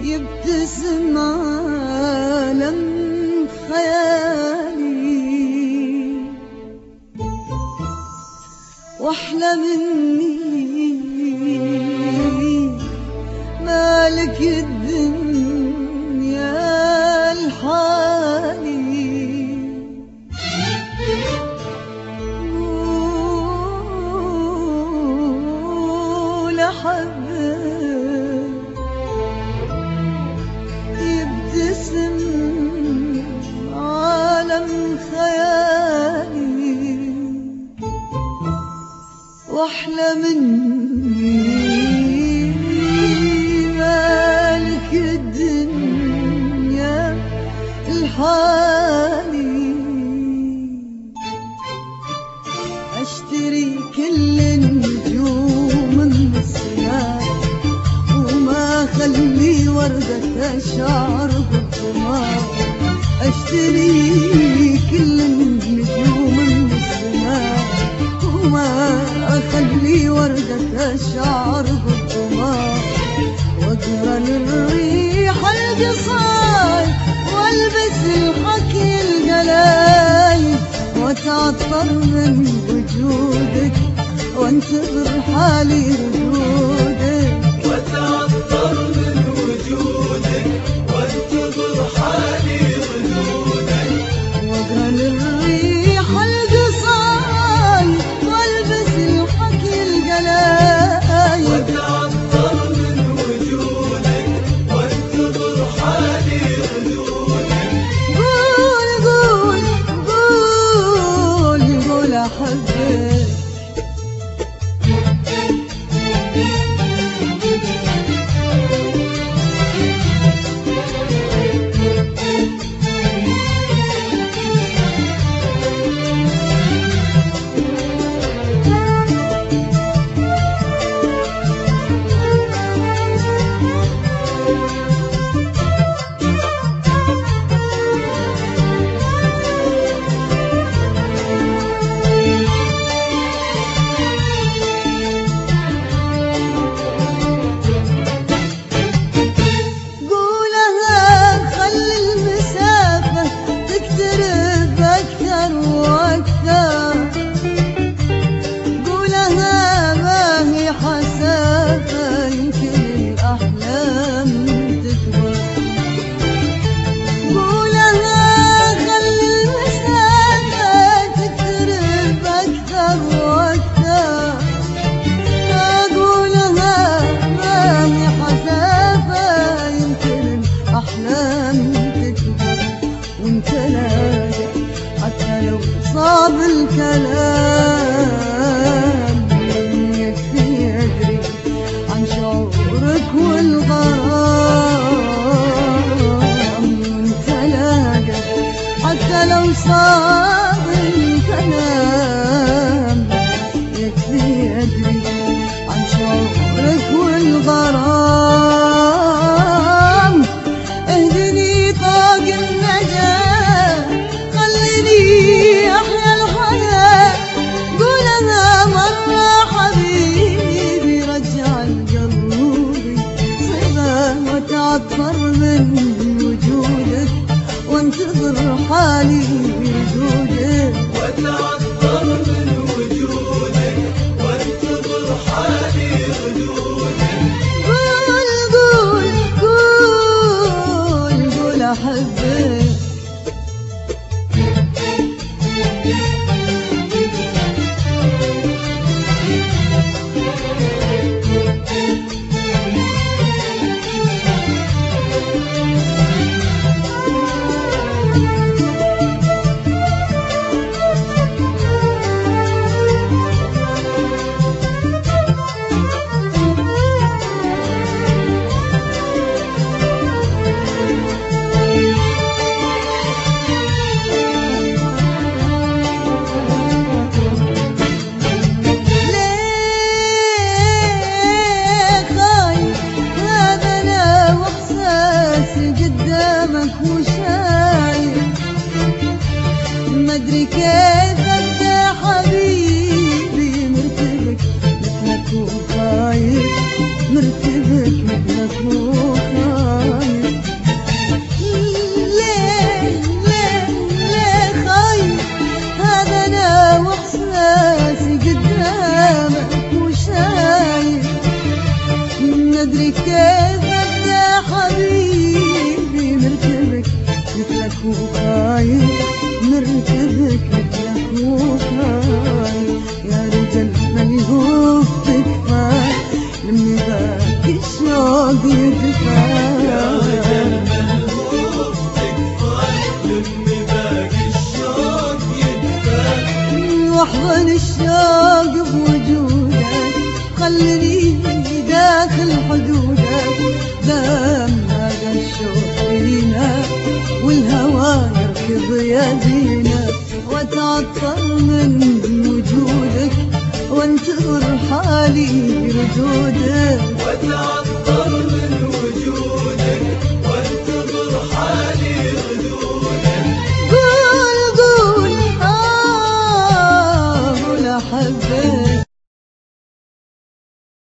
يبتسم عالم خيالي. واحلى مني مالك الدنيا. خيالي وأحلى مني مالك الدنيا الحالي. أشتري كل النجوم السماء وما خلي وردة شعر بالقمار أشتري القصاي والبس الحكي الجلاي واتعطر من وجودك وانتظر حالي ردودك لاقى حتى لو صاب الكلام يكفي أدري عن شعورك والغرام لاقى حتى لو صاب الكلام يكفي أدري عن شعورك والغرام. صبا وتعطر من وجودك وانتظر حالي بوجودك وتعطر من وجودك وانتظر حالي ردودك قول قول قول قول أحبك. كيفك يا حبيبي؟ نركبك مثلك وخايف مرتبك مثلك وخايف يا رجل خليهم تكفاك لما باكي شوق يدفاك يا رجل ملهوف تكفاك لما باكي الشوق يدفاك واحضن الشوق يدينا واتعطر من وجودك وانتظر حالي ردودك واتعطر من